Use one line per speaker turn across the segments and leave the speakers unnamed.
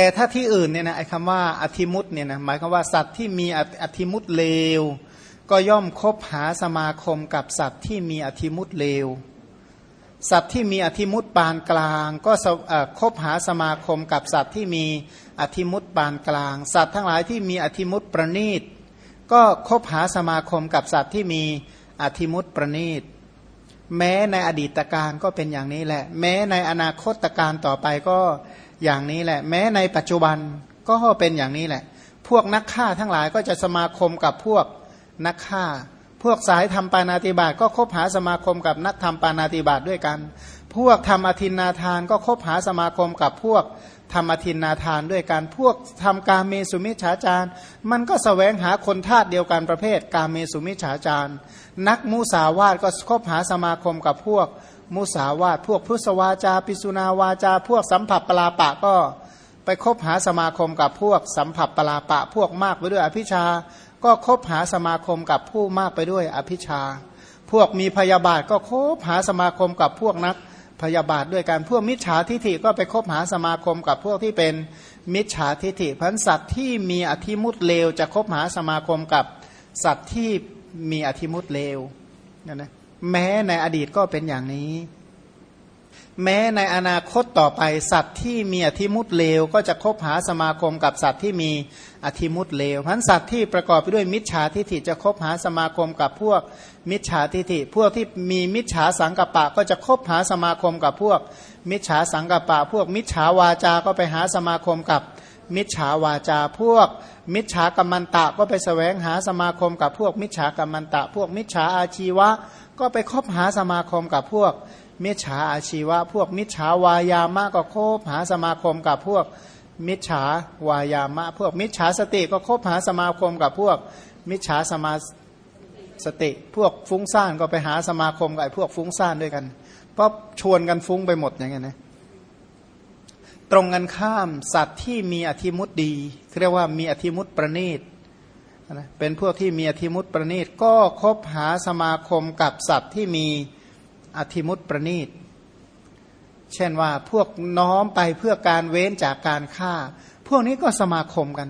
แต่ถ้าที่อื่นเนี่ยนะไอ้คำว่าอธิมุตเนี่ยนะหมายความว่าสัตว์ที่มีอธิมุตเลว ก็ย่อมคบหาสมาคมกับสัตว์ที่มีอธิมุตเลว สัตว์ที่มีอธิมุตปานกลาง ก็คบหาสมาคมกับสัตว์ที่มีอธิมุตปานกลาง สัตว์ทั้งหลายที่มีอธิมุตประณีตก็คบหาสมาคมกับสัตว์ที่มีอธิมุตประณีตแม้ในอดีตการก็เป็นอย่างนี้แหละ แม้ในอนาคตการต่อไปก็ อย่างนี้แหละ แม้ในปัจจุบันก็เป็นอย่างนี้แหละ พวกนักฆ่าทั้งหลายก็จะสมาคมกับพวกนักฆ่า พวกสายทำปานาติบาตก็คบหาสมาคมกับนักทำปานาติบาตด้วยกัน พวกทำอธินนาทานก็คบหาสมาคมกับพวกทำอธินนาทานด้วยกันพวกทำกาเมสุมิฉาจารมันก็สแสวงหาคนทาตุเดียวกันประเภทกาเมสุมิฉาจารนักมุสาวาตก็คบหาสมาคมกับพวก มุสาวาตพวกพุทธวาจา ปิสุนาวาจา พวกสัมผัสปลาปะก็ไปคบหาสมาคมกับพวกสัมผัสปลาปะ พวกมากไปด้วยอภิชา ก็คบหาสมาคมกับผู้มากไปด้วยอภิชา พวกมีพยาบาทก็คบหาสมาคมกับพวกนักพยาบาทด้วยการพวกมิจฉาทิฐิก็ไปคบหาสมาคมกับพวกที่เป็นมิจฉาทิฐิพันสัตว์ที่มีอธิมุตเลว จะคบหาสมาคมกับสัตว์ที่มีอธิมุตเลวนะนะ แม้ในอดีตก็เป็นอย่างนี้ แม้ในอนาคตต่อไปสัตว์ที่มีอธิมุตเลว ก็จะคบหาสมาคมกับสัตว์ที่มีอธิมุตเลวพันสัตว์ที่ประกอบไปด้วยมิจฉาทิฐิจะคบหาสมาคมกับพวกมิจฉาทิฐิ พวกที่มีมิจฉาสังกัปปะ ก็จะคบหาสมาคมกับพวก มิจฉาสังกัปปะ พวกมิจฉาวาจา ก็ไปหาสมาคมกับมิจฉาวาจา พวก มิจฉากรรมันตะก็ไปแสวงหาสมาคมกับพวกมิจฉากรรมันตะ พวกมิจฉาอาชีวะ ก็ไปคบหาสมาคมกับพวกมิจฉาอาชีวะ พวกมิจฉาวายามะก็คบหาสมาคมกับพวกมิจฉาวายามะ พวกมิจฉาสติก็คบหาสมาคมกับพวกมิจฉาสมาสติ พวกฟุ้งซ่านก็ไปหาสมาคมกับพวกฟุ้งซ่านด้วยกัน เพราะชวนกันฟุ้งไปหมดอย่างเงี้ยนะตรงกันข้ามสัตว์ที่มีอธิมุตดีเรียกว่ามีอธิมุตประณีต นะเป็นพวกที่มีอธิมุตประณีตก็คบหาสมาคมกับสัตว์ที่มีอธิมุตประณีต เช่นว่าพวกน้อมไปเพื่อการเว้นจากการฆ่า พวกนี้ก็สมาคมกัน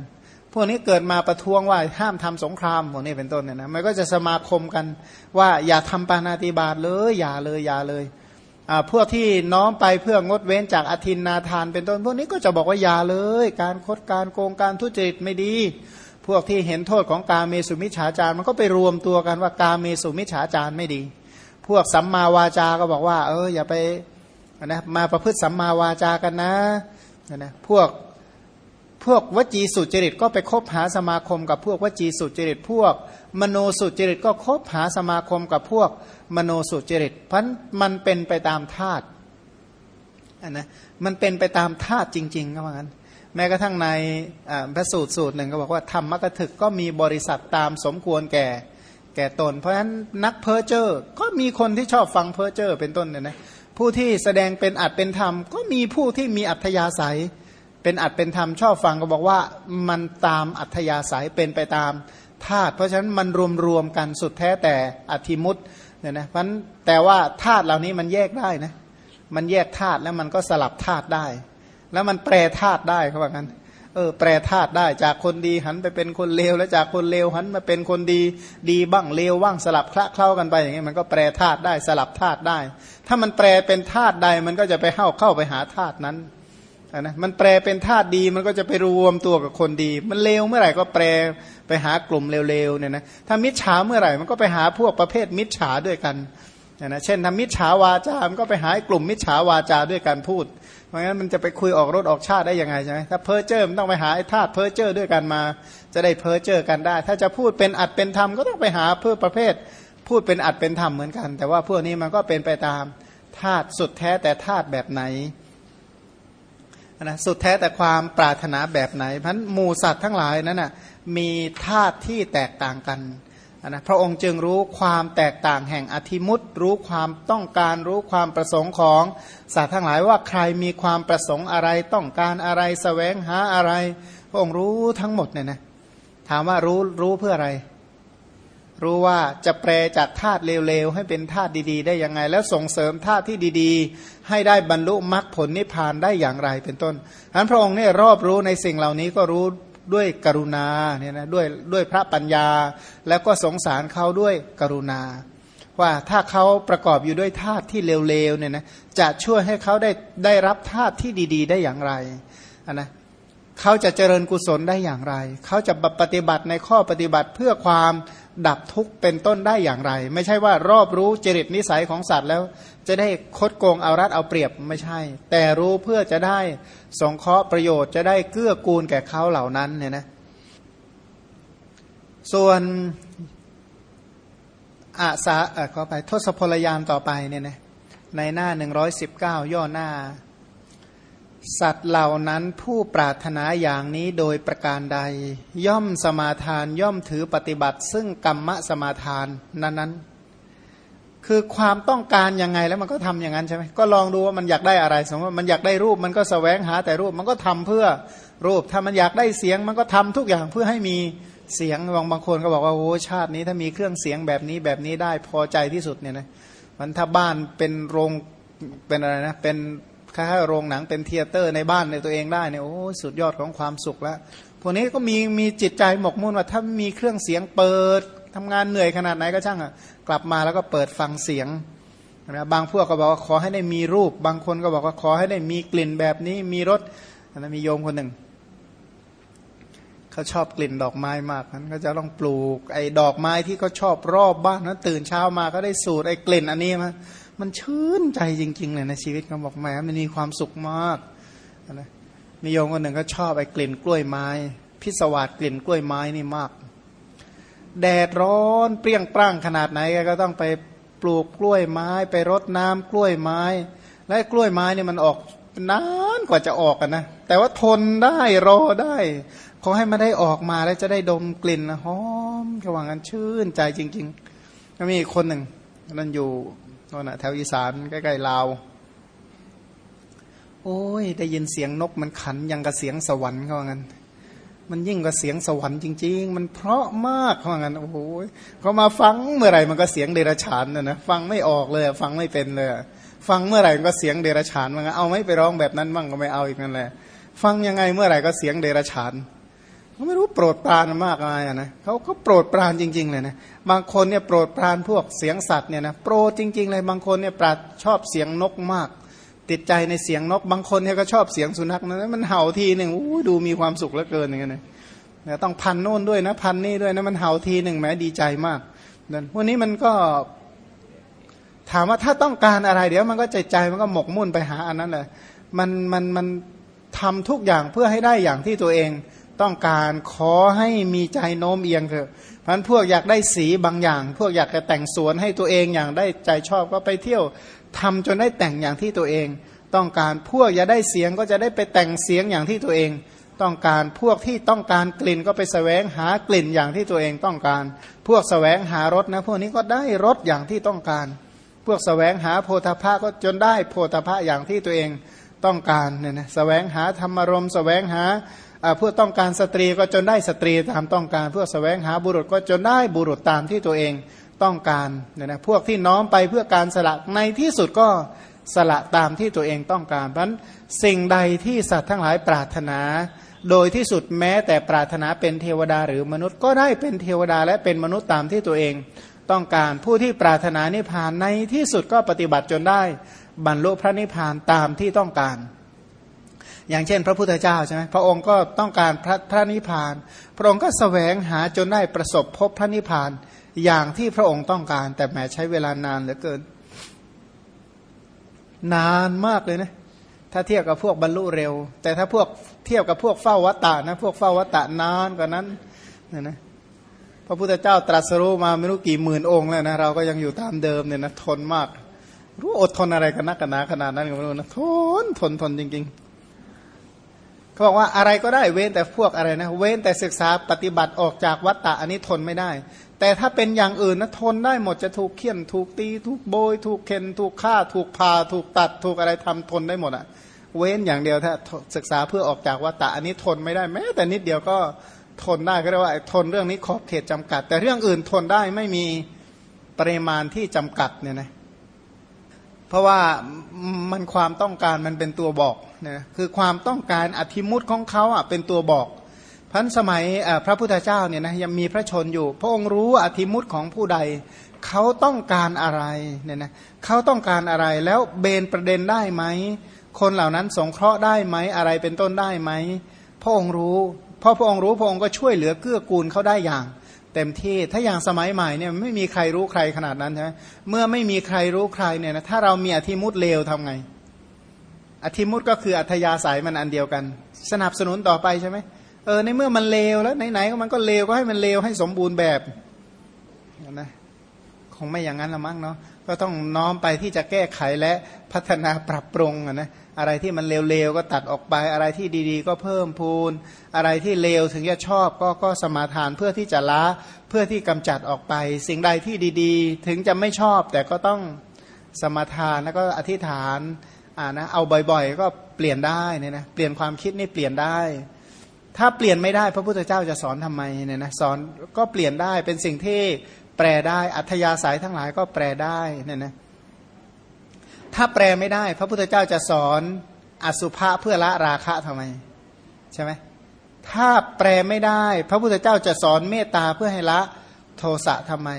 พวกนี้เกิดมาประท้วงว่าห้ามทำสงครามพวกนี้เป็นต้นเนี่ยนะมันก็จะสมาคมกันว่าอย่าทำปานาติบาตเลยอย่าเลยอย่าเลยพวกที่น้อมไปเพื่องดเว้นจากอธินนาทานเป็นต้น พวกนี้ก็จะบอกว่าอย่าเลย การคดการโกงการทุจริตไม่ดี พวกที่เห็นโทษของกาเมสุมิฉาจารมันก็ไปรวมตัวกันว่ากาเมสุมิฉาจารไม่ดี พวกสัมมาวาจาก็บอกว่า เอออย่าไปนะมาประพฤติสัมมาวาจากันนะนะพวกพวกวจีสุจริตก็ไปคบหาสมาคมกับพวกวจีสุจริต พวก มโนสุจริตก็คบหาสมาคมกับพวกมโนสุจริตเพราะมันเป็นไปตามธาตุอันนะมันเป็นไปตามธาตุจริงๆก็ว่างั้น แม้กระทั่งในพระสูตรสูตรหนึ่งก็บอกว่าธรรมกถึกก็มีบริษัทตามสมควรแก่ แก่ตน เพราะฉะนั้นนักเพอร์เจอร์ก็มีคนที่ชอบฟังเพอร์เจอร์เป็นต้นเนี่ยนะผู้ที่แสดงเป็นอรรถเป็นธรรม ก็มีผู้ที่มีอัธยาศัย เป็นอรรถเป็นธรรมชอบฟังก็บอกว่ามันตามอัธยาศัยเป็นไปตามธาตุเพราะฉะนั้นมันรวมๆกันสุดแท้แต่อธิมุตเนี่ยนะเพราะแต่ว่าธาตุเหล่านี้มันแยกได้นะมันแยกธาตุแล้วมันก็สลับธาตุได้ แล้วมันแปรธาตุได้เขาบอกกันเออ แปรธาตุได้จากคนดีหันไปเป็นคนเลวแล้วจากคนเลวหันมาเป็นคนดีดีบ้างเลวบ้างสลับคละเคล้ากันไปอย่างเงี้ยมันก็แปรธาตุได้สลับธาตุได้ ถ้ามันแปรเป็นธาตุใดมันก็จะไปเข้าเข้าไปหาธาตุนั้นนะมันแปลเป็นธาตุดีมันก็จะไปรวมตัวกับคนดี มันเลวเมื่อไหร่ก็แปลไปหากลุ่มเลวๆเนี่ยนะถ้ามิจฉาเมื่อไหร่มันก็ไปหาพวกประเภทมิจฉาด้วยกันนะเช่นทำมิจฉาวาจามันก็ไปหากลุ่มมิจฉาวาจาด้วยกันพูด เพราะงั้นมันจะไปคุยออกรถออกชาติได้ยังไงใช่ไหมถ้าเพ้อเจ้อมันต้องไปหาไอ้ธาตุเพ้อเจ้อด้วยกันมา จะได้เพ้อเจ้อกันได้ ถ้าจะพูดเป็นอัดเป็นธรรมก็ต้องไปหาเพื่อประเภท พูดเป็นอัดเป็นธรรมเหมือนกัน แต่ว่าพวกนี้มันก็เป็นไปตามธาตุสุดแท้แต่ธาตุแบบไหนนะสุดแท้แต่ความปรารถนาแบบไหนพันหมูสัตว์ทั้งหลายนั้นนะมีธาตุที่แตกต่างกัน นะพระองค์จึงรู้ความแตกต่างแห่งอธิมุตรู้ความต้องการรู้ความประสงค์ของสัตว์ทั้งหลายว่าใครมีความประสงค์อะไรต้องการอะไรสแสวงหาอะไร พระองค์รู้ทั้งหมดเนี่ยนะถามว่ารู้รู้เพื่ออะไร รู้ว่าจะแปลจากธาตุเลวๆให้เป็นธาตุดีๆ ได้ยังไง แล้วส่งเสริมธาตุที่ดีๆ ให้ได้บรรลุมรรคผลนิพพานได้อย่างไรเป็นต้นอันพระองค์เนี่ยรอบรู้ในสิ่งเหล่านี้ก็รู้ ด้วยกรุณาเนี่ยนะด้วยด้วยพระปัญญา แล้วก็สงสารเขาด้วยกรุณา ว่าถ้าเขาประกอบอยู่ด้วยธาตุที่เลวๆเนี่ยนะจะช่วยให้เขาได้ได้รับธาตุที่ดี ๆ ได้อย่างไรนนะเขาจะเจริญกุศลได้อย่างไร เขาจะปฏิบัติในข้อปฏิบัติเพื่อความ ดับทุกข์เป็นต้นได้อย่างไร ไม่ใช่ว่ารอบรู้จริตนิสัยของสัตว์แล้ว จะได้คดโกงเอารัดเอาเปรียบไม่ใช่ แต่รู้เพื่อจะได้สงเคราะห์ประโยชน์จะได้เกื้อกูลแก่เขาเหล่านั้นเนี่ยนะส่วนอาสาขอไปทศพลยานต่อไปเนี่ยนะในหน้า 119 ย่อหน้า สัตว์เหล่านั้นผู้ปรารถนาอย่างนี้โดยประการใด ย่อมสมาทานย่อมถือปฏิบัติ ซึ่งกรรมสมาทานนั้นนั้นคือความต้องการยังไงแล้วมันก็ทำอย่างนั้นใช่ไหมก็ลองดูว่ามันอยากได้อะไร สมมติมันอยากได้รูปมันก็สแสวงหาแต่รูปมันก็ทำเพื่อรูป ถ้ามันอยากได้เสียงมันก็ทำทุกอย่างเพื่อให้มีเสียงบางบางคนก็บอกว่าโอ้ชาตินี้ถ้ามีเครื่องเสียงแบบนี้แบบนี้ได้พอใจที่สุดเนี่ยนะมันถ้าบ้านเป็นโรงเป็นอะไรนะเป็น คล้าโรงหนังเป็นเทเตอร์ในบ้านในตัวเองได้เนี่ยโอ้สุดยอดของความสุขแล้วพวกนี้ก็มีมีจิตใจหมกมุ่นว่าถ้ามีเครื่องเสียงเปิดทำงานเหนื่อยขนาดไหนก็ช่างอะกลับมาแล้วก็เปิดฟังเสียงนะบางพวกก็บอกว่าขอให้ได้มีรูป บางคนก็บอกว่าขอให้ได้มีกลิ่นแบบนี้มีรสนะมีโยมคนหนึ่งเขาชอบกลิ่นดอกไม้มากนั้นก็จะต้องปลูกไอ้ดอกไม้ที่เขาชอบรอบบ้านนั้นตื่นเช้ามาก็ได้สูตรไอ้กลิ่นอันนี้มา มันชื่นใจจริง ๆ เลยในชีวิตเขาบอกแหมมันมีความสุขมากนะมีโยมคนหนึ่งก็ชอบไอ้กลิ่นกล้วยไม้ พิศวาสกลิ่นกล้วยไม้นี่มาก แดดร้อนเปรี้ยงปร้างขนาดไหนก็ต้องไปปลูกกล้วยไม้ ไปรดน้ำกล้วยไม้ และกล้วยไม้นี่มันออกนานกว่าจะออกนะแต่ว่าทนได้รอได้ขอให้มาได้ออกมาแล้วจะได้ดมกลิ่นหอมกระหว่างกันชื่นใจจริงๆก็มีคนหนึ่งนั่นอยู่ นั่นนะแถวอีสานใกล้ๆลาว โอ้ย ได้ยินเสียงนกมันขันยังกับเสียงสวรรค์เขาว่างั้น มันยิ่งกว่าเสียงสวรรค์จริง ๆ มันเพราะมากเขาว่างั้นโอ้โหเขามาฟังเมื่อไหร่มันก็เสียงเดรัจฉานนะนะฟังไม่ออกเลย ฟังไม่เป็นเลย ฟังเมื่อไหร่มันก็เสียงเดรัจฉานมันเอาไม่ไปร้องแบบนั้นมั่งก็ไม่เอาอีกนั่นแหละ ฟังยังไงเมื่อไหร่ก็เสียงเดรัจฉานเขาไม่รู้โปรดปรานมากอะไรนะเขาเขาโปรดปรานจริง ๆ เลยนะบางคนเนี่ยโปรดปรานพวกเสียงสัตว์เนี่ยนะโปรดจริง ๆ เลยบางคนเนี่ยปราดชอบเสียงนกมาก ติดใจในเสียงนก บางคนเนี่ยก็ชอบเสียงสุนัขนะมันเห่าทีหนึ่งอู้ดูมีความสุขเหลือเกินอย่างเงี้ยนะต้องพันโน่นด้วยนะพันนี่ด้วยนะมันเห่าทีหนึ่งแม้ดีใจมากนั่นวันนี้มันก็ถามว่าถ้าต้องการอะไรเดี๋ยวมันก็ใจใจมันก็หมกมุ่นไปหาอันนั้นเลยมันมันมันทำทุกอย่างเพื่อให้ได้อย่างที่ตัวเอง ต้องการขอให้มีใจโน้มเอียงเถอะเพราะพวกอยากได้สีบางอย่าง พวกอยากจะแต่งสวนให้ตัวเองอย่างได้ใจชอบก็ไปเที่ยวทำจนได้แต่งอย่างที่ตัวเอง ต้องการพวกอยากได้เสียงก็จะได้ไปแต่งเสียงอย่างที่ตัวเอง ต้องการพวกที่ต้องการกลิ่นก็ไปแสวงหากลิ่นอย่างที่ตัวเองต้องการ พวกแสวงหารสนะพวกนี้ก็ได้รสอย่างที่ต้องการ พวกแสวงหาโพธาภะก็จนได้โพธาภะอย่างที่ตัวเองต้องการเนี่ยนะแสวงหาธรรมรมแสวงหา เพื่อต้องการสตรีก็จนได้สตรีตามต้องการ เพื่อสแสวงหาบุรุษก็จนได้บุรุษตามที่ตัวเองต้องการเนี่ยนะพวกที่น้อมไปเพื่อการสละในที่สุดก็สละตามที่ตัวเองต้องการเพราะนั้นสิ่งใดที่สัตว์ทั้งหลายปรารถนา โดยที่สุดแม้แต่ปรารถนาเป็นเทวดาหรือมนุษย์ก็ได้เป็นเทวดาและเป็นมนุษย์ตามที่ตัวเองต้องการผู้ที่ปรารถนานิพพานในที่สุดก็ปฏิบัติจนได้ บรรลุพระนิพพานตามที่ต้องการ อย่างเช่น พระพุทธเจ้าใช่ไหมพระองค์ก็ต้องการพระพระนิพพาน พระองค์ก็สแสวงหาจนได้ประสบพบพระนิพพานอย่างที่พระองค์ต้องการ แต่แหมใช้เวลานานเหลือเกิน นานมากเลยนะถ้าเทียบกับพวกบรรลุเร็ว แต่ถ้าพวกเทียบกับพวกเฝ้าวัตตะนะพวกเฝ้าวัตตะนานกว่านั้นนี่นะพระพุทธเจ้าตรัสรู้มาไม่รู้กี่หมื่นองค์แล้วนะเราก็ยังอยู่ตามเดิมเนี่ยนะทนมาก รู้อดทนอะไรกันนักกันหนาขนาดนั้นก็ไม่รู้นะทนทนทนจริง ๆ เขาบอกว่าอะไรก็ได้เว้นแต่พวกอะไรนะ เว้นแต่ศึกษาปฏิบัติออกจากวัตตะอันนี้ทนไม่ได้ แต่ถ้าเป็นอย่างอื่นนะทนได้หมดจะถูกเคี่ยนถูกตี ถูกโบย ถูกเข็นถูกฆ่า ถูกพา ถูกตัด ถูกอะไรทำทนได้หมดอะเว้นอย่างเดียวถ้าศึกษาเพื่อออกจากวัตตะอันนี้ทนไม่ได้แม้ แต่นิดเดียวก็ทนได้ก็เรียกว่าทนเรื่องนี้ขอบเขตจำกัด แต่เรื่องอื่นทนได้ไม่มีปริมาณที่จำกัดเนี่ยนะเพราะว่ามันความต้องการมันเป็นตัวบอก นะคือความต้องการอธิมุตของเขาอะเป็นตัวบอกพันสมัยพระพุทธเจ้าเนี่ยนะยังมีพระชนอยู่ พระองค์รู้อธิมุตของผู้ใด เขาต้องการอะไรเนี่ยนะเขาต้องการอะไรแล้วเบนประเด็นได้ไหม คนเหล่านั้นสงเคราะห์ได้ไหมอะไรเป็นต้นได้ไหมพระองค์รู้พอพระองค์รู้พระองค์ก็ช่วยเหลือเกื้อกูลเขาได้อย่าง เต็มที่ถ้าอย่างสมัยใหม่เนี่ยไม่มีใครรู้ใครขนาดนั้นใช่ไหมเมื่อไม่มีใครรู้ใครเนี่ยนะถ้าเรามีอธิมุตเลวทำไง อธิมุตก็คืออัธยาศัยมันอันเดียวกัน สนับสนุนต่อไปใช่ไหมเออในเมื่อมันเลวแล้วไหนๆมันก็เลวก็ให้มันเลวให้สมบูรณ์แบบนะคงไม่อย่างนั้นละมั้งเนาะก็ต้องน้อมไปที่จะแก้ไขและพัฒนาปรับปรุงนะอะไรที่มันเลวๆก็ตัดออกไป อะไรที่ดีๆ ก็เพิ่มพูน อะไรที่เลวถึงจะชอบก็ก็สมาทานเพื่อที่จะละเพื่อที่กำจัดออกไป สิ่งใดที่ดีๆ ถึงจะไม่ชอบแต่ก็ต้องสมาทานแล้วก็อธิษฐาน อ่านะเอาบ่อยๆ ก็เปลี่ยนได้เนี่ยนะเปลี่ยนความคิดนี่เปลี่ยนได้ ถ้าเปลี่ยนไม่ได้พระพุทธเจ้าจะสอนทำไมเนี่ยนะสอนก็เปลี่ยนได้เป็นสิ่งที่แปลได้อัธยาศัยทั้งหลายก็แปลได้เนี่ยนะถ้าแปลไม่ได้ พระพุทธเจ้าจะสอนอสุภะเพื่อละราคะทำไมใช่ไหมถ้าแปลไม่ได้ พระพุทธเจ้าจะสอนเมตตาเพื่อให้ละโทสะทำไม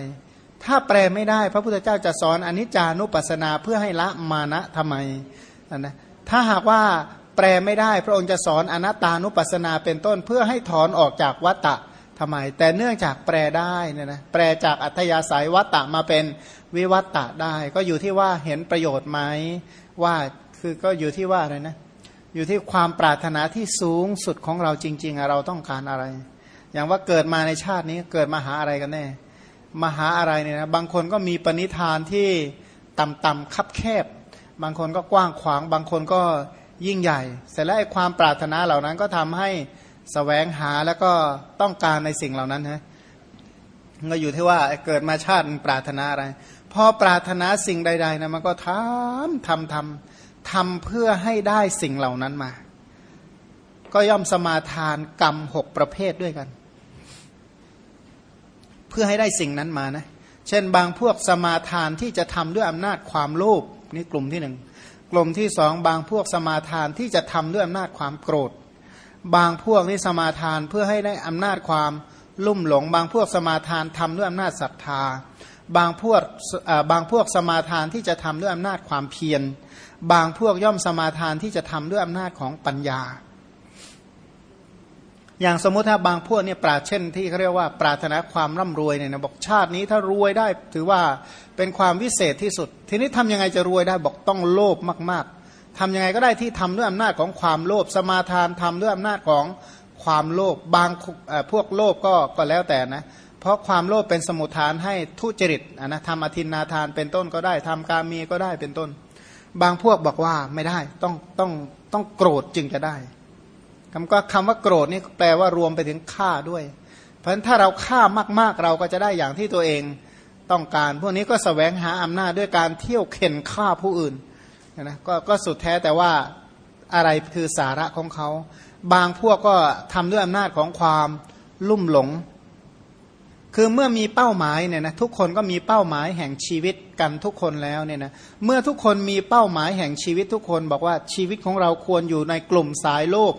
ถ้าแปลไม่ได้พระพุทธเจ้าจะสอนอนิจจานุปัสสนาเพื่อให้ละมานะทำไมนะถ้าหากว่าแปลไม่ได้พระองค์จะสอนอนัตตานุปัสสนาเป็นต้นเพื่อให้ถอนออกจากวัตตะทำไม แต่เนื่องจากแปลได้เนี่ยนะแปลจากอัธยาศัยวัตตะมาเป็นวิวัตตะได้ ก็อยู่ที่ว่าเห็นประโยชน์ไหมว่าคือก็อยู่ที่ว่าอะไรนะอยู่ที่ความปรารถนาที่สูงสุดของเราจริง ๆ เราต้องการอะไร อย่างว่าเกิดมาในชาตินี้เกิดมาหาอะไรกันแน่ มาหาอะไรเนี่ยนะบางคนก็มีปณิธานที่ต่ำๆคับแคบ บางคนก็กว้างขวาง บางคนก็ยิ่งใหญ่ เสร็จแล้วไอ้ความปรารถนาเหล่านั้นก็ทำให้สแสวงหาแล้วก็ต้องการในสิ่งเหล่านั้นฮะก็อยู่ที่ว่าเกิดมาชาติปรารถนาอะไรพอปรารถนาสิ่งใด ๆนะมันก็ทำทำทำทำเพื่อให้ได้สิ่งเหล่านั้นมา ก็ย่อมสมาทานกรรมหกประเภทด้วยกัน เพื่อให้ได้สิ่งนั้นมานะ เช่นบางพวกสมาทานที่จะทำด้วยอำนาจความโลภนี่กลุ่มที่หนึ่งกลุ่มที่สองบางพวกสมาทานที่จะทำด้วยอำนาจความโกรธ บางพวกนี่สมาทานเพื่อให้ได้อำนาจความลุ่มหลง บางพวกสมาทานทำด้วยอำนาจศรัทธา บางพวกบางพวกสมาทานที่จะทำด้วยอำนาจความเพียร บางพวกย่อมสมาทานที่จะทำด้วยอำนาจของปัญญา อย่างสมมติถ้าบางพวกเนี่ยปราเช่นที่เขาเรียกว่าปรารถนาความร่ำรวยเนี่ยนะบอกชาตินี้ถ้ารวยได้ถือว่าเป็นความวิเศษที่สุด ทีนี้ทำยังไงจะรวยได้บอกต้องโลภมากๆทำยังไงก็ได้ที่ทำด้วยอำนาจของความโลภสมาทานทำด้วยอำนาจของความโลภบางพวกโลภก็ก็แล้วแต่นะเพราะความโลภเป็นสมุทฐานให้ทุจริตนะทำอธินนาทานเป็นต้นก็ได้ทำการมีก็ได้เป็นต้น บางพวกบอกว่าไม่ได้ต้องต้องต้องโกรธจึงจะได้ คำก็คำว่าโกรธนี่แปลว่ารวมไปถึงฆ่าด้วย เพราะฉะนั้นถ้าเราฆ่ามากๆเราก็จะได้อย่างที่ตัวเองต้องการ พวกนี้ก็สแสวงหาอำนาจด้วยการเที่ยวเข็นฆ่าผู้อื่นนะกก็สุดแท้แต่ว่าอะไรคือสาระของเขา บางพวกก็ทำด้วยอำนาจของความลุ่มหลง คือเมื่อมีเป้าหมายเนี่ยนะทุกคนก็มีเป้าหมายแห่งชีวิตกันทุกคนแล้วเนี่ยนะเมื่อทุกคนมีเป้าหมายแห่งชีวิตทุกคน บอกว่าชีวิตของเราควรอยู่ในกลุ่มสายโลภ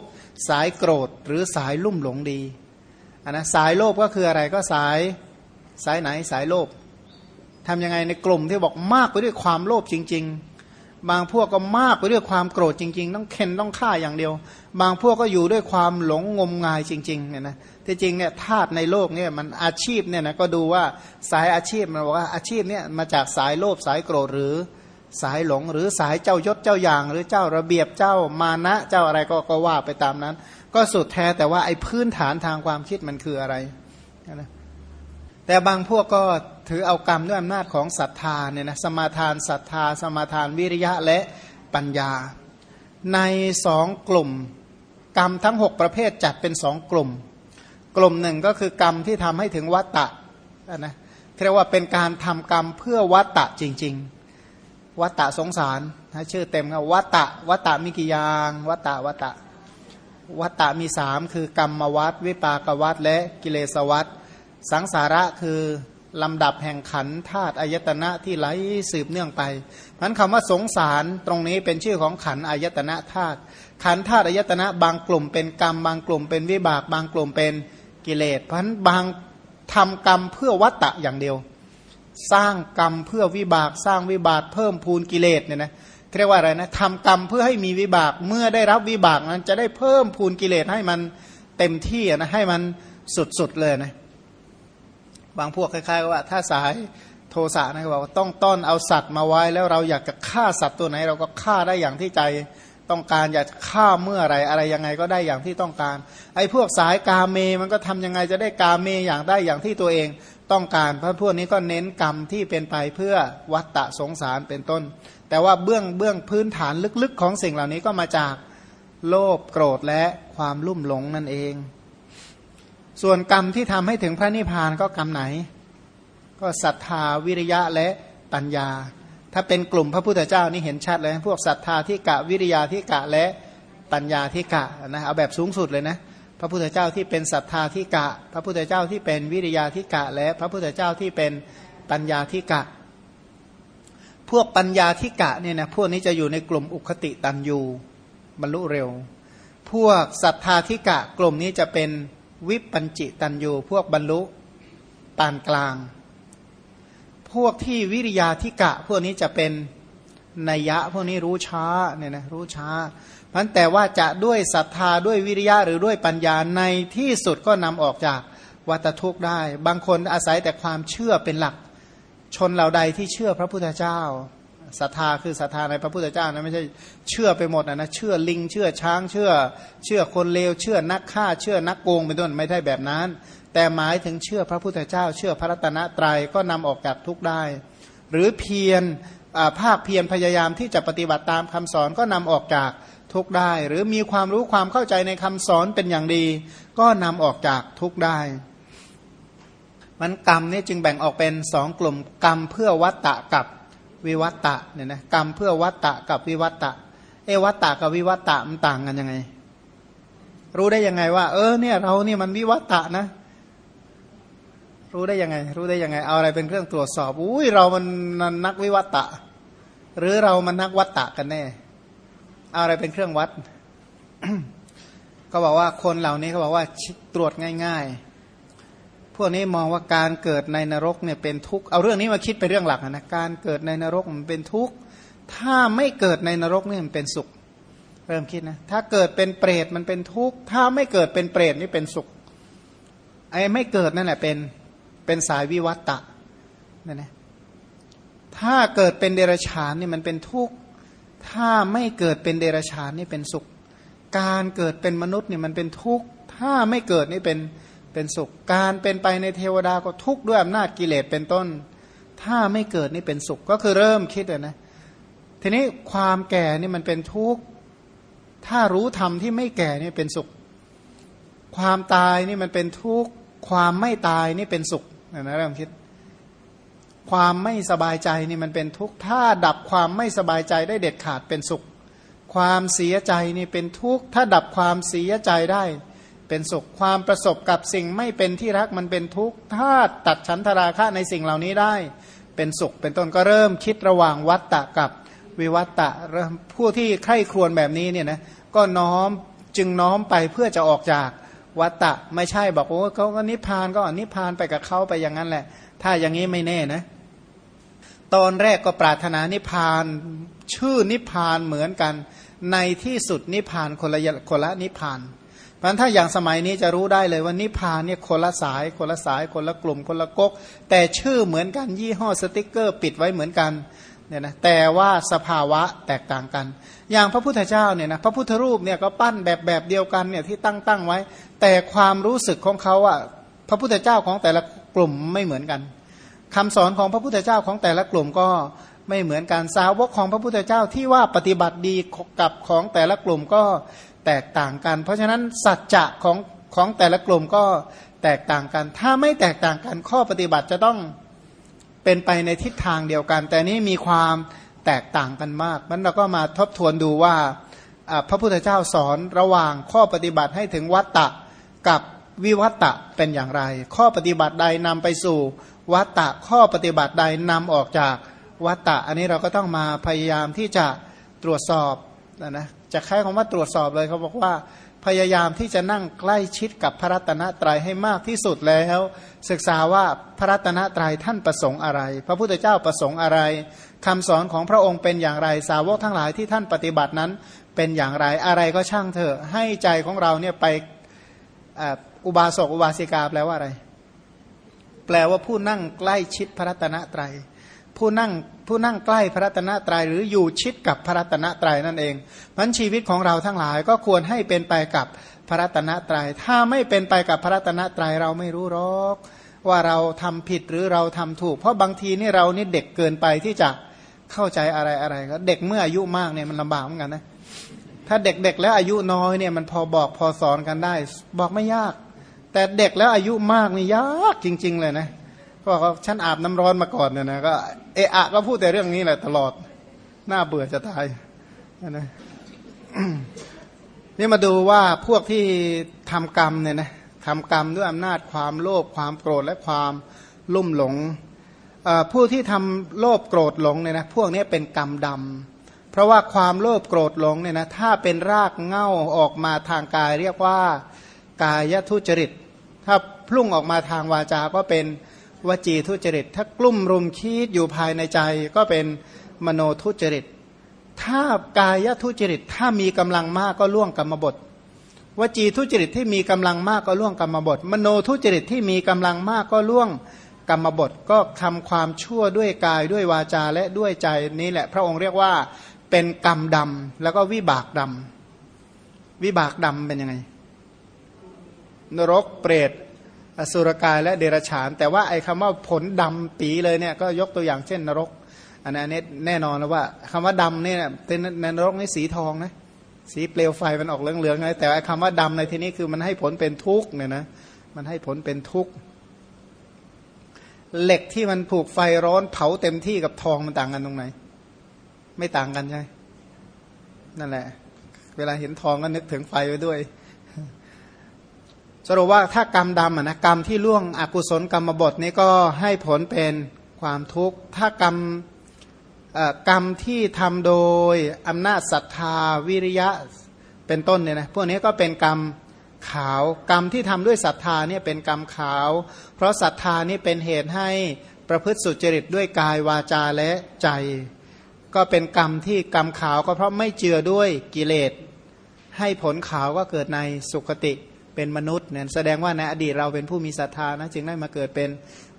สายโกรธหรือสายลุ่มหลงดีอันนะสายโลภก็คืออะไรก็สายสายไหนสายโลภทำยังไงในกลุ่มที่บอกมากไปด้วยความโลภจริง ๆ บางพวกก็มากไปด้วยความโกรธจริง ๆ ต้องเค้นต้องฆ่าอย่างเดียว บางพวกก็อยู่ด้วยความหลงงมงายจริงๆเนี่ยนะที่จริงเนี่ยธาตุในโลกเนี่ยมันอาชีพเนี่ยนะก็ดูว่าสายอาชีพมันบอกว่าอาชีพเนี่ยมาจากสายโลภสายโกรธหรือ สายหลงหรือสายเจ้ายศเจ้าอย่าง หรือเจ้าระเบียบเจ้ามานะเจ้าอะไรก็ก็ว่าไปตามนั้น ก็สุดแท้แต่ว่าไอ้พื้นฐานทางความคิดมันคืออะไรนะแต่บางพวกก็ถือเอากรรมด้วยอำนาจของศรัทธาเนี่ยนะสมาทานศรัทธา สมาทานวิริยะและปัญญา ในสองกลุ่ม กรรมทั้งหกประเภทจัดเป็นสองกลุ่ม กลุ่มหนึ่งก็คือกรรมที่ทำให้ถึงวัตตะนะเรียกว่าเป็นการทำกรรมเพื่อวัตตะจริง ๆ วัตตะสงสารนะชื่อเต็มครับวัตตะวัตตะมิกิยางวัตตะวัตตะวัตตะมีสามคือกรรมวัตวิปากวัตและกิเลสวัตสังสาระคือลำดับแห่งขันธาตุอายตนะที่ไหลสืบเนื่องไปนั้นคำว่าสงสารตรงนี้เป็นชื่อของขันอายตนะธาตุขันธาตุอายตนะบางกลุ่มเป็นกรรมบางกลุ่มเป็นวิบาก บางกลุ่มเป็นกิเลส เพราะฉะนั้นบางทำกรรมเพื่อวัตตะอย่างเดียว สร้างกรรมเพื่อวิบากสร้างวิบากเพิ่มพูนกิเลสเนี่ยนะเรียกว่าอะไรนะทำกรรมเพื่อให้มีวิบากเมื่อได้รับวิบากนั้นจะได้เพิ่มพูนกิเลสให้มันเต็มที่นะให้มันสุดๆเลยนะบางพวกคล้ายๆว่า ถ้าสายโทสะนะบอกว่าต้องต้อนเอาสัตว์มาไว้แล้วเราอยากจะฆ่าสัตว์ตัวไหน เราก็ฆ่าได้อย่างที่ใจต้องการอยากฆ่าเมื่อไรอะไรยังไงก็ได้อย่างที่ต้องการ ไอ้พวกสายกาเมมันก็ทำยังไงจะได้กาเมอย่างได้อย่างที่ตัวเอง ต้องการ เพราะพวกนี้ก็เน้นกรรมที่เป็นไปเพื่อวัตตะสงสารเป็นต้น แต่ว่าเบื้องเบื้องพื้นฐานลึกๆของสิ่งเหล่านี้ก็มาจากโลภโกรธและความลุ่มหลงนั่นเอง ส่วนกรรมที่ทำให้ถึงพระนิพพานก็กรรมไหน ก็ศรัทธาวิริยะและปัญญา ถ้าเป็นกลุ่มพระพุทธเจ้านี่เห็นชัดเลย พวกศรัทธาที่กะวิริยาที่กะและปัญญาที่กะนะเอาแบบสูงสุดเลยนะ พระพุทธเจ้าที่เป็นศรัทธาที่กะ พระพุทธเจ้าที่เป็นวิริยาที่กะ และพระพุทธเจ้าที่เป็นปัญญาที่กะ พวกปัญญาที่กะเนี่ยนะพวกนี้จะอยู่ในกลุ่มอุคติตันยูบรรลุเร็ว พวกศรัทธาที่กะ กลุ่มนี้จะเป็นวิปัญจิตันยูพวกบรรลุปานกลาง พวกที่วิริยาธิกะ พวกนี้จะเป็นนัยยะ พวกนี้รู้ช้าเนี่ยนะรู้ช้า พันแต่ว่าจะด้วยศรัทธาด้วยวิริยะหรือด้วยปัญญาในที่สุดก็นำออกจากวัตทุกข์ได้ บางคนอาศัยแต่ความเชื่อเป็นหลัก ชนเหล่าใดที่เชื่อพระพุทธเจ้าศรัทธาคือศรัทธาในพระพุทธเจ้านะไม่ใช่เชื่อไปหมดนะนะเชื่อลิงเชื่อช้างเชื่อ เชื่อคนเลวเชื่อนักฆ่า เชื่อนักโกงเป็นต้นไม่ได้แบบนั้น แต่หมายถึงเชื่อพระพุทธเจ้า เชื่อพระรัตนตรัยก็นำออกจากทุกได้ หรือเพียรภาคเพียรพยายามที่จะปฏิบัติตามคำสอนก็นำออกจาก ทุกได้ หรือมีความรู้ความเข้าใจในคำสอนเป็นอย่างดี ก็นำออกจากทุกได้ มันกรรมนี่จึงแบ่งออกเป็นสองกลุ่มกรรมเพื่อวัตตะกับวิวัตตะเนี่ยนะกรรมเพื่อวัตตะกับวิวัตตะ เอวัตตะกับวิวัตตะมันต่างกันยังไง รู้ได้ยังไงว่า เออเนี่ยเรานี่มันวิวัตตะนะ รู้ได้ยังไง รู้ได้ยังไง เอาอะไรเป็นเครื่องตรวจสอบ อุ้ยเรามันนักวิวัตตะ หรือเรามันนักวัตตะกันแน่ เอาอะไรเป็นเครื่องวัดเขาบอกว่าคนเหล่านี้เขาบอกว่าตรวจง่าย ๆ พวกนี้มองว่าการเกิดในนรกเนี่ยเป็นทุกข์เอาเรื่องนี้มาคิดไปเรื่องหลักนะการเกิดในนรกมันเป็นทุกข์ถ้าไม่เกิดในนรกนี่มันเป็นสุข เริ่มคิดนะถ้าเกิดเป็นเปรตมันเป็นทุกข์ถ้าไม่เกิดเป็นเปรตนี่เป็นสุขไอ้ไม่เกิดนั่นแหละเป็นเป็นสายวิวัตตะนั่นนะถ้าเกิดเป็นเดรัจฉานนี่มันเป็นทุกข์ ถ้าไม่เกิดเป็นเดรัจฉานนี่เป็นสุข การเกิดเป็นมนุษย์เนี่ยมันเป็นทุกข์ ถ้าไม่เกิดนี่เป็นเป็นสุข การเป็นไปในเทวดาก็ทุกข์ด้วยอำนาจกิเลสเป็นต้น ถ้าไม่เกิดนี่เป็นสุขก็คือเริ่มคิดเลยนะ ทีนี้ความแก่นี่มันเป็นทุกข์ ถ้ารู้ธรรมที่ไม่แก่นี่เป็นสุข ความตายนี่มันเป็นทุกข์ ความไม่ตายนี่เป็นสุขนะเริ่มคิด ความไม่สบายใจนี่มันเป็นทุกข์ถ้าดับความไม่สบายใจได้เด็ดขาดเป็นสุข ความเสียใจนี่เป็นทุกข์ถ้าดับความเสียใจได้ เป็นสุขความประสบกับสิ่งไม่เป็นที่รักมันเป็นทุกข์ถ้าตัดฉันทราคะในสิ่งเหล่านี้ได้ เป็นสุขเป็นต้นก็เริ่มคิดระหว่างวัตตะกับวิวัตตะผู้ที่ใคร่ครวญแบบนี้เนี่ยนะก็น้อมจึงน้อมไปเพื่อจะออกจากวัตตะไม่ใช่บอกว่าเขาก็นิพพานก็นิพพานไปกับเขาไปอย่างนั้นแหละ ถ้าอย่างนี้ไม่แน่นะ ตอนแรกก็ปรารถนานิพพาน ชื่อนิพพานเหมือนกัน ในที่สุดนิพพานคนละคนละนิพพานพราะถ้าอย่างสมัยนี้จะรู้ได้เลยว่านิพานเนี่ยคนละสาย คนละสาย คนละกลุ่ม คนละก๊ก แต่ชื่อเหมือนกันยี่ห้อสติกเกอร์ ปิดไว้เหมือนกันเนี่ยนะแต่ว่าสภาวะแตกต่างกัน อย่างพระพุทธเจ้าเนี่ยนะพระพุทธรูปเนี่ยก็ปั้นแบบแบบเดียวกันเนี่ยที่ตั้งตั้งไว้ แต่ความรู้สึกของเขาอะพระพุทธเจ้าของแต่ละ กลุ่มไม่เหมือนกันคำสอนของพระพุทธเจ้าของแต่ละกลุ่มก็ไม่เหมือนกันสาวกของพระพุทธเจ้าที่ว่าปฏิบัติดีกับของแต่ละกลุ่มก็แตกต่างกัน เพราะฉะนั้นสัจจะของของแต่ละกลุ่มก็แตกต่างกัน ถ้าไม่แตกต่างกันข้อปฏิบัติจะต้องเป็นไปในทิศทางเดียวกัน แต่นี้มีความแตกต่างกันมากมันเราก็มาทบทวนดูว่าพระพุทธเจ้าสอนระหว่างข้อปฏิบัติให้ถึงวัตตะกับ วิวัตตะเป็นอย่างไร ข้อปฏิบัติใดนำไปสู่ วัตตะข้อปฏิบัติใดนำออกจากวัตตะ อันนี้เราก็ต้องมาพยายามที่จะตรวจสอบนะนะจะใช้คำว่าตรวจสอบเลยเขาบอกว่าพยายามที่จะนั่งใกล้ชิดกับพระรัตนตรัยให้มากที่สุดแล้ว ศึกษาว่าพระรัตนตรัยท่านประสงค์อะไร พระพุทธเจ้าประสงค์อะไรคำสอนของพระองค์เป็นอย่างไร สาวกทั้งหลายที่ท่านปฏิบัตินั้นเป็นอย่างไรอะไรก็ช่างเถอะให้ใจของเราเนี่ยไป อุบาสกอุบาสิกาแปลว่าอะไร แปลว่าผู้นั่งใกล้ชิดพระรัตนตรัย ผู้นั่งผู้นั่งใกล้พระรัตนตรัยหรืออยู่ชิดกับพระรัตนตรัยนั่นเองมันชีวิตของเราทั้งหลายก็ควรให้เป็นไปกับพระรัตนตรยัย ถ้าไม่เป็นไปกับพระรัตนตรัยเราไม่รู้หรอก ว่าเราทำผิดหรือเราทำถูก เพราะบางทีนี่เรานี่เด็กเกินไปที่จะเข้าใจอะไรอะไรก็เด็กเมื่ออายุมากเนี่ยมันลำบากเหมือนกันนะ ถ้าเด็กๆแล้วอายุน้อยเนี่ยมันพอบอกพอสอนกันได้ บอกไม่ยาก แต่เด็กแล้วอายุมากนี่ยากจริง ๆ เลยนะก็บอกว่าฉันอาบน้ำร้อนมาก่อนเนี่ยนะก็เอะอะก็พูดแต่เรื่องนี้แหละตลอดหน้าเบื่อจะตายนะนี่มาดูว่าพวกที่ทำกรรมเนี่ยนะทำกรรมด้วยอำนาจความโลภความโกรธและความลุ่มหลงผู้ที่ทำโลภโกรธหลงเนี่ยนะพวกนี้เป็นกรรมดำ เพราะว่าความโลภโกรธหลงเนี่ยนะถ้าเป็นรากเง่าออกมาทางกาย เรียกว่ากายทุจริต ถ้าพุ่งออกมาทางวาจาก็เป็นวจีทุจริต ถ้ากลุ่มรุมคิดอยู่ภายในใจก็เป็นมโนทุจริต ถ้ากายทุจริตถ้ามีกำลังมากก็ล่วงกรรมบทวจีทุจริตที่มีกำลังมากก็ล่วงกรรมบท มโนทุจริตที่มีกำลังมากก็ล่วงกรรมบทก็ทำความชั่วด้วยกายด้วยวาจาและด้วยใจนี้แหละ พระองค์เรียกว่า เป็นกรรมดำแล้วก็วิบากดำวิบากดำเป็นยังไง นรกเปรตอสุรกายและเดรัจฉาน แต่ว่าไอ้คำว่าผลดำปีเลยเนี่ยก็ยกตัวอย่างเช่นนรก อันนี้แน่นอนแล้วว่าคำว่าดำเนี่ยเป็นในนรกนี่สีทองนะสีเปลวไฟมันออกเหลืองๆไงแต่ไอ้คำว่าดำในที่นี้คือมันให้ผลเป็นทุกข์เนี่ยนะมันให้ผลเป็นทุกข์เหล็กที่มันผูกไฟร้อนเผาเต็มที่กับทองมันต่างกันตรงไหน ไม่ต่างกันใช่นั่นแหละ เวลาเห็นทองก็นึกถึงไฟไปด้วย สรุปว่าถ้ากรรมดำนะกรรมที่ล่วงอกุศลกรรมบทนี้ก็ให้ผลเป็นความทุกข์ ถ้ากรรมกรรมที่ทำโดยอำนาจศรัทธาวิริยะเป็นต้นเนี่ยนะพวกนี้ก็เป็นกรรมขาวกรรมที่ทำด้วยศรัทธาเนี่ยเป็นกรรมขาว เพราะศรัทธานี่เป็นเหตุให้ประพฤติสุจริตด้วยกายวาจาและใจ ก็เป็นกรรมที่กรรมขาวก็เพราะไม่เจือด้วยกิเลส ให้ผลขาวก็เกิดในสุคติเป็นมนุษย์เนี่ยแสดงว่าในอดีตเราเป็นผู้มีศรัทธานะจึงได้มาเกิดเป็น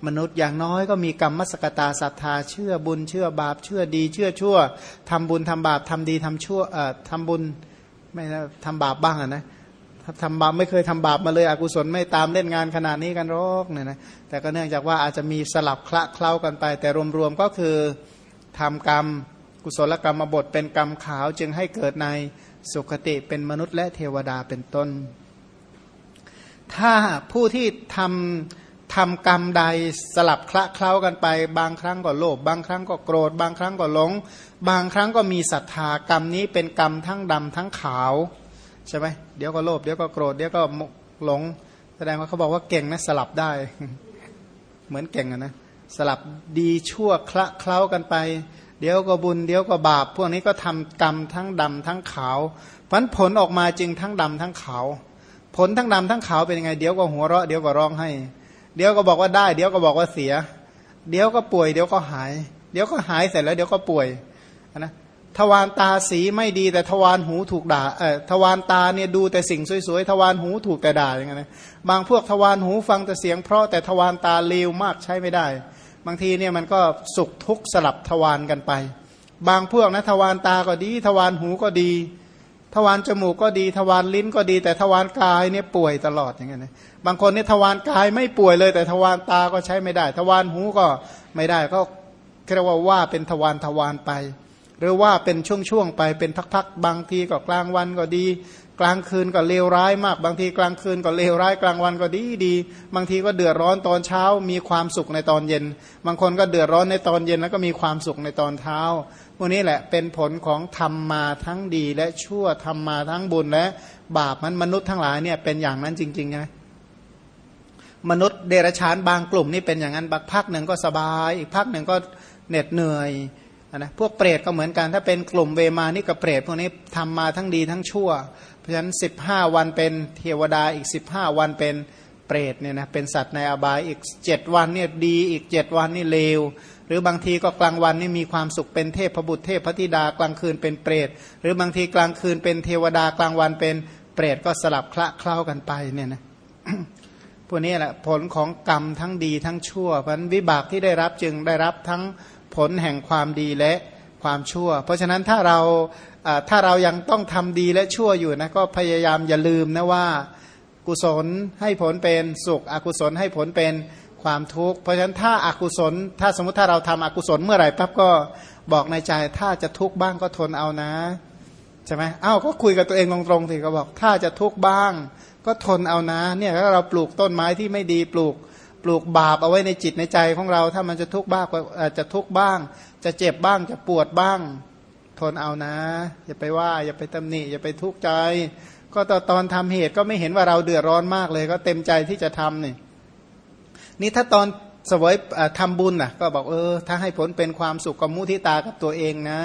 มนุษย์อย่างน้อยก็มีกรรมมสกตาศรัทธา เชื่อบุญเชื่อบาป เชื่อดี เชื่อชั่วทำบุญทำบาปทำดีทำชั่วเอ่อทำบุญไม่ทำบาปบ้างอะนะทำบาปไม่เคยทำบาปมาเลยอกุศลไม่ตามเล่นงานขนาดนี้กันหรอกเนี่ยนะแต่ก็เนื่องจากว่าอาจจะมีสลับคละเคล้ากันไป แต่รวมๆก็คือทำกรรม กุศลกรรมบทเป็นกรรมขาวจึงให้เกิดในสุคติเป็นมนุษย์และเทวดาเป็นต้น ถ้าผู้ที่ทำทำกรรมใดสลับคละเคล้ากันไป บางครั้งก็โลภบางครั้งก็โกรธ บางครั้งก็หลง บางครั้งก็มีศรัทธากรรมนี้เป็นกรรมทั้งดำทั้งขาวใช่ไหมเดี๋ยวก็โลภเดี๋ยวก็โกรธเดี๋ยวก็หลง แสดงว่าเขาบอกว่าเก่งนะสลับได้ เหมือนเก่งนะสลับดีชั่วคละเคล้ากันไป เดี๋ยวก็บุญเดี๋ยวก็บาป พวกนี้ก็ทำกรรมทั้งดำทั้งขาวพันผลออกมาจึงทั้งดำทั้งขาว ผลทั้งดำทั้งขาวเป็นยังไง เดี๋ยวก็หัวเราะเดี๋ยวก็ร้องให้ เดี๋ยวก็บอกว่าได้ เดี๋ยวก็บอกว่าเสีย เดี๋ยวก็ป่วย เดี๋ยวก็หาย เดี๋ยวก็หายเสร็จแล้ว เดี๋ยวก็ป่วยนะทวารตาสีไม่ดีแต่ทวารหูถูกด่าเออทวารตาเนี่ยดูแต่สิ่งสวยๆทวารหูถูกแต่ด่าอย่างเงี้ยบางพวกทวารหูฟังแต่เสียงเพราะแต่ทวารตาเลวมากใช้ไม่ได้ บางทีเนี่ยมันก็สุขทุกข์สลับทวารกันไป บางพวกนะทวารตาก็ดี ทวารหูก็ดี ทวารจมูกก็ดี ทวารลิ้นก็ดี แต่ทวารกายเนี่ยป่วยตลอดอย่างเงี้ยนะบางคนเนี่ยทวารกายไม่ป่วยเลย แต่ทวารตาก็ใช้ไม่ได้ ทวารหูก็ไม่ได้ก็เรียกว่าว่าเป็นทวารทวารไป หรือว่าเป็นช่วงๆไปเป็นพักๆบางทีก็กลางวันก็ดี กลางคืนก็เลวร้ายมาก บางทีกลางคืนก็เลวร้ายกลางวันก็ดีดี บางทีก็เดือดร้อนตอนเช้า มีความสุขในตอนเย็น บางคนก็เดือดร้อนในตอนเย็นแล้วก็มีความสุขในตอนเช้าพวกนี้แหละเป็นผลของทำมาทั้งดีและชั่วทำมาทั้งบุญและบาปมันมนุษย์ทั้งหลายเนี่ยเป็นอย่างนั้นจริงๆไงมนุษย์เดรัจฉานบางกลุ่มนี่เป็นอย่างนั้นบางพักหนึ่งก็สบาย อีกพักหนึ่งก็เหน็ดเหนื่อยนะพวกเปรตก็เหมือนกันถ้าเป็นกลุ่มเวมานี่กับเปรตพวกนี้ทำมาทั้งดีทั้งชั่ว เพราะฉะนั้น 15 วันเป็นเทวดาอีก 15 วันเป็นเปรตเนี่ยนะเป็นสัตว์ในอบายอีก 7 วันเนี่ยดีอีก 7 วันนี่เลว หรือบางทีก็กลางวันนี่มีความสุขเป็นเทพพบุตรเทพพธิดากลางคืนเป็นเปรต หรือบางทีกลางคืนเป็นเทวดากลางวันเป็นเปรตก็สลับคละเคล้ากันไปเนี่ยนะพวกนี้แหละผลของกรรมทั้งดีทั้งชั่วเพราะวิบากที่ได้รับจึงได้รับทั้งผลแห่งความดีและความชั่ว เพราะฉะนั้นถ้าเรา ถ้าเรายังต้องทำดีและชั่วอยู่นะก็พยายามอย่าลืมนะว่ากุศลให้ผลเป็นสุข อกุศลให้ผลเป็นความทุกข์เพราะฉะนั้นถ้าอากุศล ถ้าสมมติถ้าเราทำอกุศลเมื่อไหร่ปั๊บก็บอกในใจถ้าจะทุกข์บ้างก็ทนเอานะใช่ไหมอ้าวก็คุยกับตัวเองตรงๆสิก็บอก ถ้าจะทุกข์บ้าง ก็ทนเอานะเนี่ยถ้าเราปลูกต้นไม้ที่ไม่ดีปลูกปลูกบาปเอาไว้ในจิตในใจของเรา ถ้ามันจะทุกข์บ้างจะทุกข์บ้าง จะเจ็บบ้างจะปวดบ้าง นเอานะ อย่าไปว่า อย่าไปตำหนิอย่าไปทุกข์ใจ ก็ตอนทำเหตุก็ไม่เห็นว่าเราเดือดร้อนมากเลย ก็เต็มใจที่จะทำนี่นี่ถ้าตอนสวยทำบุญนะก็บอกเออ ถ้าให้ผลเป็นความสุขกับมุทิตากับตัวเองนะ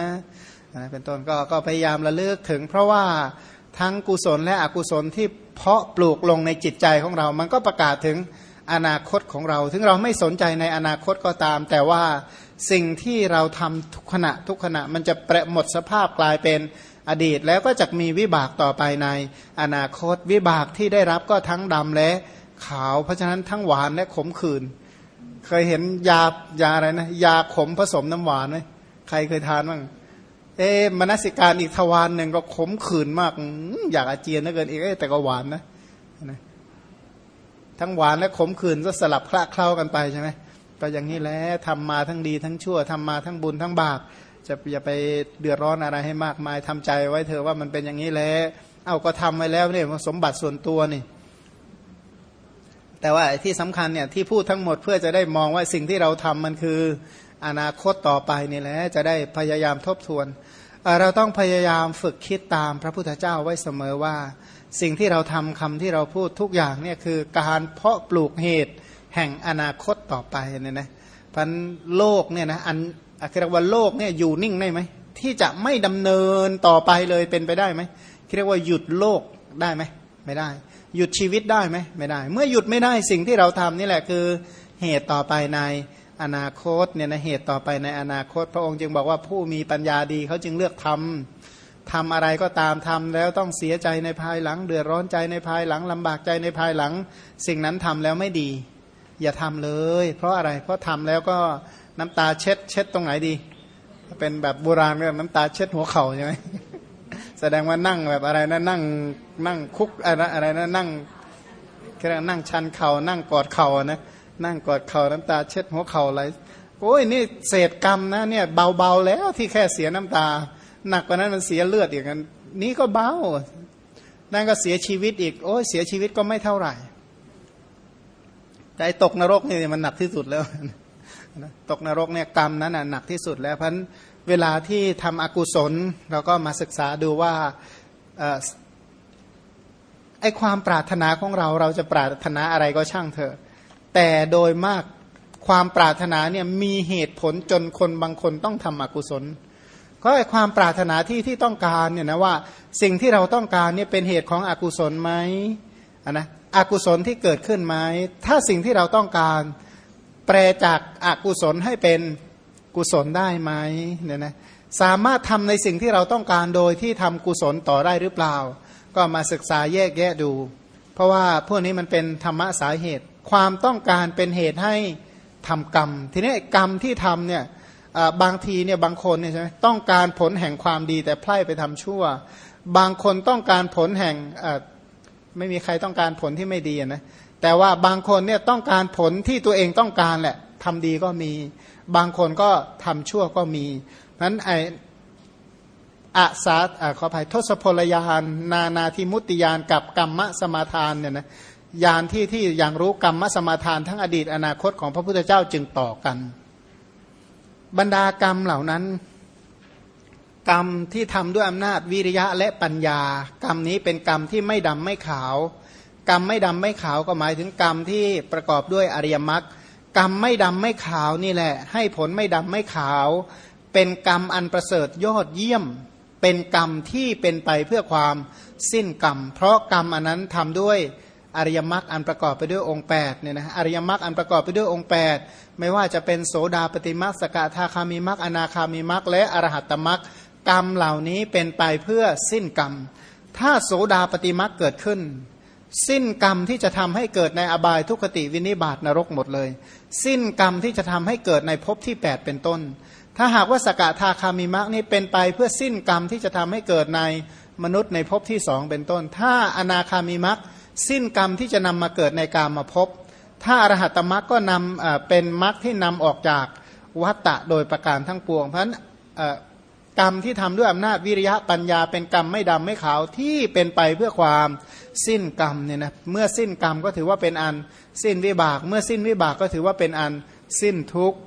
นะเป็นต้นก็ก็พยายามระลึกถึง เพราะว่าทั้งกุศลและอกุศลที่เพาะปลูกลงในจิตใจของเรา มันก็ประกาศถึงอนาคตของเรา ถึงเราไม่สนใจในอนาคตก็ตาม แต่ว่า สิ่งที่เราทำทุกขณะทุกขณะมันจะแปรหมดสภาพกลายเป็นอดีต แล้วก็จะมีวิบากต่อไปในอนาคตวิบากที่ได้รับก็ทั้งดำและขาว เพราะฉะนั้นทั้งหวานและขมขื่นเคยเห็นยายาอะไรนะยาขมผสมน้ำหวานไหมใครเคยทานบ้างเอ๊มนสิการอีกทวารหนึ่งก็ขมขื่นมากอยากอาเจียนเหลือเกินอีกแต่ก็หวานนะนะทั้งหวานและขมขื่นก็สลับคละเคล้ากันไปใช่ไหม ก็อย่างนี้แหละทำมาทั้งดีทั้งชั่วทำมาทั้งบุญทั้งบาปจะอย่าไปเดือดร้อนอะไรให้มากมายทำใจไว้เธอว่ามันเป็นอย่างนี้แล้วเอาก็ทำไว้แล้วเนี่ยสมบัติส่วนตัวนี่ แต่ว่าที่สำคัญเนี่ยที่พูดทั้งหมดเพื่อจะได้มองว่าสิ่งที่เราทำมันคืออนาคตต่อไปนี่แหละจะได้พยายามทบทวน เราต้องพยายามฝึกคิดตามพระพุทธเจ้าไว้เสมอว่า สิ่งที่เราทำคำที่เราพูดทุกอย่างเนี่ยคือการเพาะปลูกเหตุ แห่งอนาคตต่อไปเนี่ยนะพันโลกเนี่ยนะอันเรียกว่าโลกเนี่ยอยู่นิ่งได้ไหมที่จะไม่ดำเนินต่อไปเลยเป็นไปได้ไหมเรียกว่าหยุดโลกได้ไหมไม่ได้ หยุดชีวิตได้ไหมไม่ได้ เมื่อหยุดไม่ได้สิ่งที่เราทำนี่แหละคือเหตุต่อไปในอนาคตเนี่ยนะเหตุต่อไปในอนาคต พระองค์จึงบอกว่าผู้มีปัญญาดีเขาจึงเลือกทำทำอะไรก็ตามทำแล้วต้องเสียใจในภายหลัง เดือดร้อนใจในภายหลังลำบากใจในภายหลัง สิ่งนั้นทำแล้วไม่ดี อย่าทำเลย เพราะอะไร เพราะทำแล้วก็น้ำตาเช็ด เช็ดตรงไหนดี เป็นแบบโบราณก็น้ำตาเช็ดหัวเข่าใช่ไหมแสดงว่านั่งแบบอะไรนะนั่งนั่งคุกอะไรอะไรนะนั่งแค่นั่งชันเข่านั่งกอดเข่านะนั่งกอดเข่าน้ำตาเช็ดหัวเข่าอะไรโอ้ยนี่เศษกรรมนะเนี่ยเบาๆแล้วที่แค่เสียน้ำตา หนักกว่านั้นมันเสียเลือดอีกกันนี้ก็เบานั่นก็เสียชีวิตอีก โอ้ยเสียชีวิตก็ไม่เท่าไหร่ แต่ตกนรกนี่มันหนักที่สุดแล้วตกนรกเนี่ยกรรมนั้นหนักที่สุดแล้วเพราะเวลาที่ทำอกุศลเราก็มาศึกษาดูว่าไอความปรารถนาของเราเราจะปรารถนาอะไรก็ช่างเถอะ แต่โดยมากความปรารถนาเนี่ยมีเหตุผลจนคนบางคนต้องทำอกุศล ก็ไอความปรารถนาที่ที่ต้องการเนี่ยนะว่าสิ่งที่เราต้องการเนี่ยเป็นเหตุของอกุศลไหมนะ อกุศลที่เกิดขึ้นไหมถ้าสิ่งที่เราต้องการแปลจากอากุศลให้เป็นกุศลได้ไหมเนี่ยนะสามารถทำในสิ่งที่เราต้องการโดยที่ทำกุศลต่อได้หรือเปล่า ก็มาศึกษาแยกแยะดู เพราะว่าพวกนี้มันเป็นธรรมะสาเหตุ ความต้องการเป็นเหตุให้ทำกรรม ทีนี้กรรมที่ทำเนี่ยบางทีเนี่ยบางคนเนี่ยใช่ไหมต้องการผลแห่งความดีแต่ไพร่ไปทำชั่ว บางคนต้องการผลแห่ง ไม่มีใครต้องการผลที่ไม่ดีนะแต่ว่าบางคนเนี่ยต้องการผลที่ตัวเองต้องการแหละทำดีก็มี บางคนก็ทำชั่วก็มีนั้นไออาสาขออภัยทศพลยานนานาทิมุตติยานกับกรรมสมาทานเนี่ยนะยานที่ที่อย่างรู้กรรมสมาทานทั้งอดีตอนาคตของพระพุทธเจ้าจึงต่อกัน บรรดากรรมเหล่านั้น กรรมที่ทำด้วยอำนาจวิริยะและปัญญา กรรมนี้เป็นกรรมที่ไม่ดำไม่ขาว กรรมไม่ดำไม่ขาวก็หมายถึงกรรมที่ประกอบด้วยอริยมรรคกรรมไม่ดำไม่ขาวนี่แหละ ให้ผลไม่ดำไม่ขาว เป็นกรรมอันประเสริฐยอดเยี่ยม เป็นกรรมที่เป็นไปเพื่อความสิ้นกรรม เพราะกรรมอันนั้นทำด้วยอริยมรรคอันประกอบไปด้วยองค์8เนี่ยนะอริยมรรคอันประกอบไปด้วยองค์ 8 ไม่ว่าจะเป็นโสดาปฏิมรรคสกทาคามิมรรคอนาคามิมรรคและอรหัตตมรรค กรรมเหล่านี้เป็นไปเพื่อสิ้นกรรม ถ้าโสดาปฏิมรรคเกิดขึ้น สิ้นกรรมที่จะทำให้เกิดในอบายทุกขติวินิบาตนรกหมดเลย สิ้นกรรมที่จะทำให้เกิดในภพที่ 8 เป็นต้น ถ้าหากว่าสกทาคามิมรรคนี่เป็นไปเพื่อสิ้นกรรมที่จะทำให้เกิดในมนุษย์ในภพที่สองเป็นต้น ถ้าอนาคามิมรรคสิ้นกรรมที่จะนำมาเกิดในกามาภพถ้าอรหัตมรรคก็นำเป็นมรรคที่นำออกจากวัตตะโดยประการทั้งปวง เพราะฉะนั้น กรรมที่ทำด้วยอำนาจวิริยะปัญญาเป็นกรรมไม่ดำไม่ขาวที่เป็นไปเพื่อความสิ้นกรรมเนี่ยนะเมื่อสิ้นกรรมก็ถือว่าเป็นอันสิ้นวิบาก เมื่อสิ้นวิบากก็ถือว่าเป็นอันสิ้นทุกข์